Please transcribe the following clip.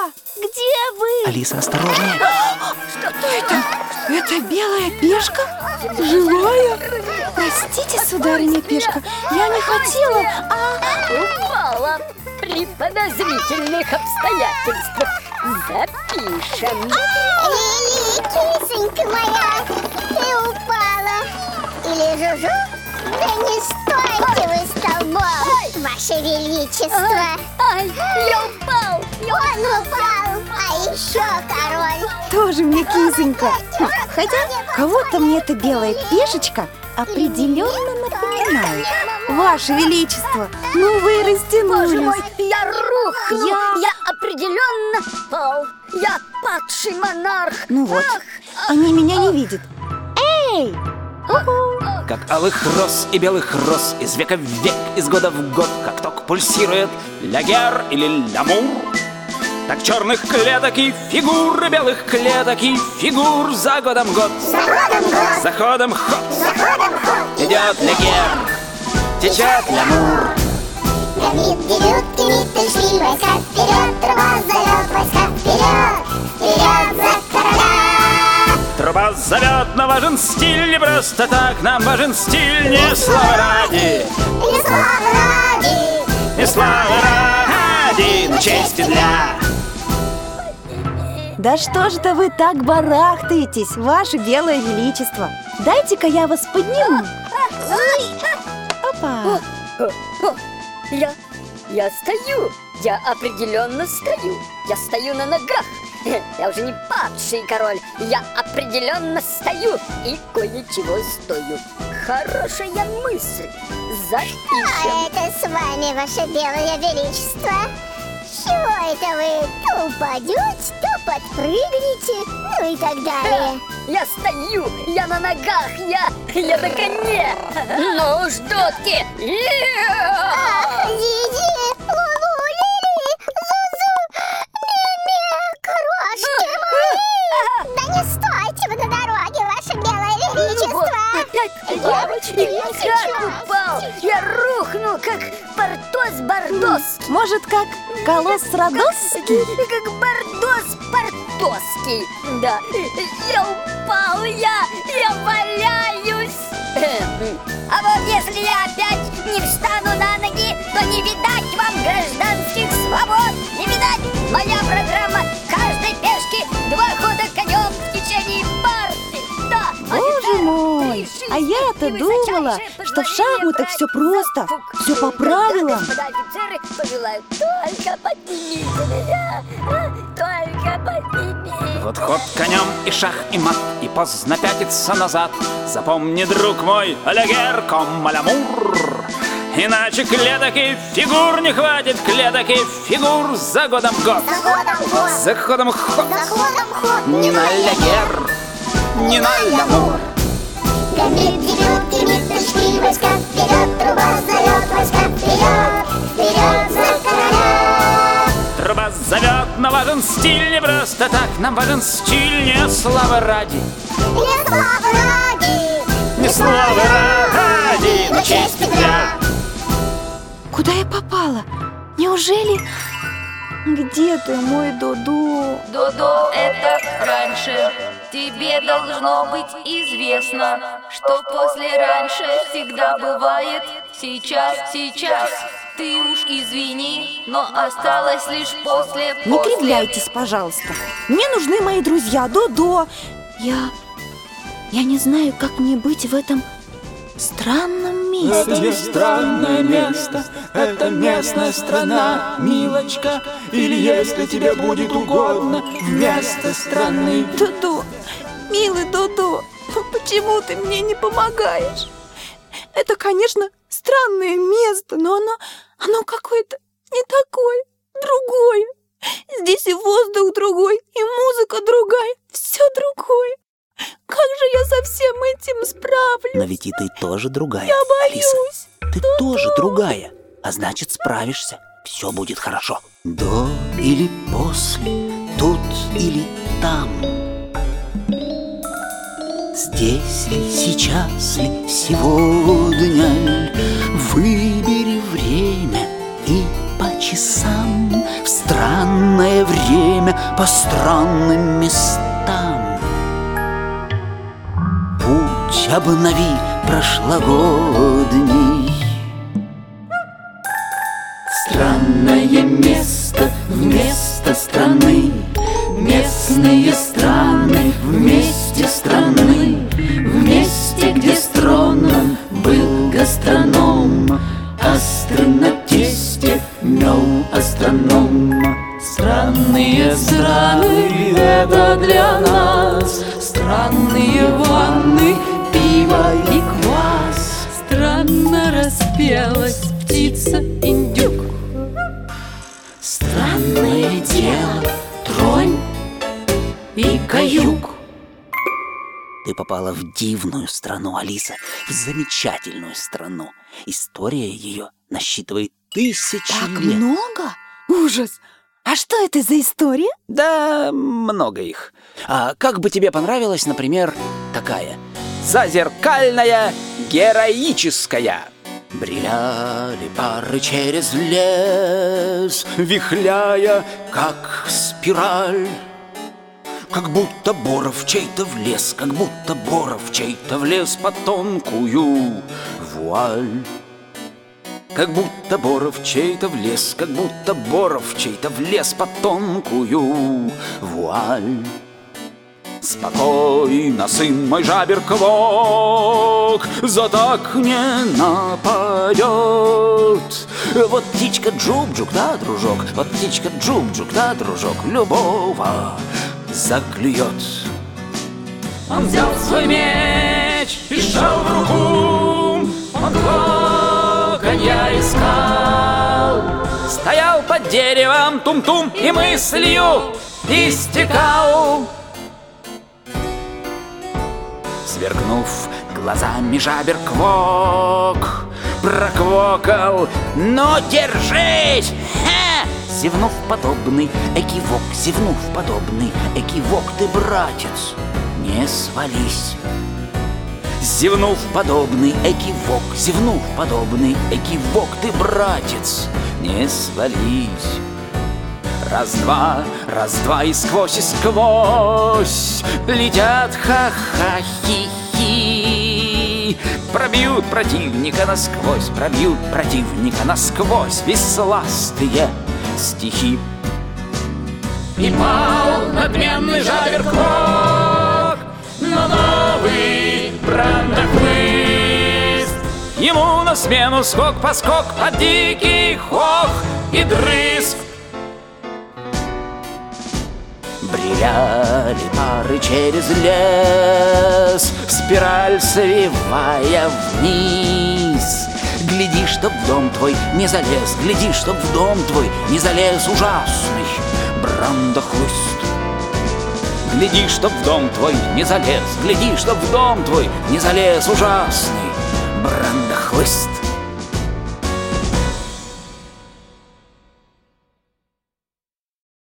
Я! Где вы? Алиса, осторожнее Это, это белая пешка? Живая? Простите, сударыня пешка, я не хотела, а... Упала при подозрительных обстоятельствах. Запишем. Лили, кисонька моя, ты упала. Или Жужу? Да не стойте вы столбом, ваше величество. Ай, я упал. Упал, а еще король. Тоже мне кисонька. Хотя кого-то мне эта белая пешечка определенно напоминает. Ваше Величество, ну вы Боже растянулись. мой, я рухнул. Я- Я определенно пал. Я падший монарх. Ну вот, Ах, они меня не видят. Эй! Уху! Как алых роз и белых роз Из века в век, из года в год Как ток пульсирует лягер или лямур Так черных клеток и фигур Белых клеток и фигур За годом год, Заходом год, за ходом ход! Заходом ход. Идет лягер, течет лямур Гамит, вперед, гамит, пришли войска вперед, труба зовет войска вперед, вперед за короля. Труба зовет, но важен стиль Не просто так нам важен стиль Не слава ради, И слава ради, не слава ради Но чести для Да что ж это вы так барахтаетесь, Ваше Белое Величество? Дайте-ка я вас подниму. Опа! О, Я, я стою. Я определенно стою. Я стою на ногах. Я уже не падший король. Я определенно стою и кое-чего стою. Хорошая мысль. Запишем. а это с вами, ваше белое величество. Чего это вы то упадете, то подпрыгнете, ну и так далее. Я стою, я на ногах, я, я на коне. Ну, ждутки. Ах, Зизи, Лулу, Лили, Зузу, Мими, крошки мои. Да не стойте вы на дороге, ваше белое Вот величество. опять девочки, я как сейчас. упал. Я рухнул, как Портос Бардос. Может, как колосс Родосский? Как Бардос Портоский. Да, я упал, я, я валяюсь. А вот если я опять не встану на ноги, то не видать вам гражданских свобод. Не видать моя программа каждой пешки два хода конем в течение партии. Да, Боже мой, а я-то думала, что в шахматах все просто, все по правилам. Господа офицеры, пожелаю только поднимите меня, а, только поднимите. Вот ход конем и шах и мат И поздно пятиться назад Запомни, друг мой, Алягер Коммалямур Иначе клеток и фигур не хватит Клеток и фигур за годом год Заходом год, За ходом ход заходом ход. Не на Алягер, не на Лямур Гамит, дебют, пришли войска вперед, труба зовет войска вперед, вперед за короля. Труба зовет, но важен стиль Не просто так, нам важен стиль Не слава ради, Не слава ради, не слава ради Но чести для Куда я попала? Неужели... Где ты, мой Дуду? Додо, это раньше. Тебе должно быть известно, что после раньше всегда бывает сейчас, сейчас. Ты уж извини, но осталось лишь после, Не после. кривляйтесь, пожалуйста. Мне нужны мои друзья, Додо. Я... Я не знаю, как мне быть в этом странном Это не странное место, это местная страна, милочка. Или если тебе будет угодно, вместо страны. Дуду, милый Дуду, почему ты мне не помогаешь? Это, конечно, странное место, но оно, оно какое-то не такое, другое. Здесь и воздух другой, и музыка другая, все другое. Как же я со всем этим справлюсь? Но ведь и ты тоже другая, Я Алиса боюсь. Ты тоже другая, а значит справишься. Все будет хорошо. До или после, тут или там. Здесь ли, сейчас ли, сегодня ли, Выбери время и по часам В стран странное время по странным обнови прошлогодний. Странное место вместо страны, Местные страны птица-индюк Странное дело, тронь и каюк. Ты попала в дивную страну, Алиса, в замечательную страну. История ее насчитывает тысячи Так лет. много? Ужас! А что это за история? Да, много их. А как бы тебе понравилась, например, такая? Зазеркальная героическая. Бриляли пары через лес, Вихляя, как спираль. Как будто Боров чей-то влез, Как будто Боров чей-то влез Под тонкую вуаль. Как будто Боров чей-то влез, как будто Боров чей-то влез под тонкую вуаль. Спокойно, сын мой жабер квок, За так не нападет. Вот птичка Джуб-Джук, да, дружок, Вот птичка Джуб-Джук, да, дружок, Любого заклюет. Он взял свой меч и шел в руку, Он коконья искал. Стоял под деревом тум-тум и мыслью истекал. Сверкнув глазами жабер квок Проквокал, но держись! Ха! Зевнув подобный экивок, зевнув подобный экивок Ты, братец, не свались Зевнув подобный экивок, зевнув подобный экивок Ты, братец, не свались Раз-два, раз-два и сквозь, и сквозь Летят ха-ха-хи-хи. Пробьют противника насквозь, пробьют противника насквозь Весластые стихи. И пал надменный жабер квок Но новый брандахлыст Ему на смену скок-поскок под дикий хох и дрызг Бриляли пары через лес. Спираль свивая вниз. Гляди, чтоб в дом твой не залез Гляди, чтоб в дом твой не залез Ужасный брандохлыст Гляди, чтоб в дом твой не залез Гляди, чтоб в дом твой не залез Ужасный брандохлыст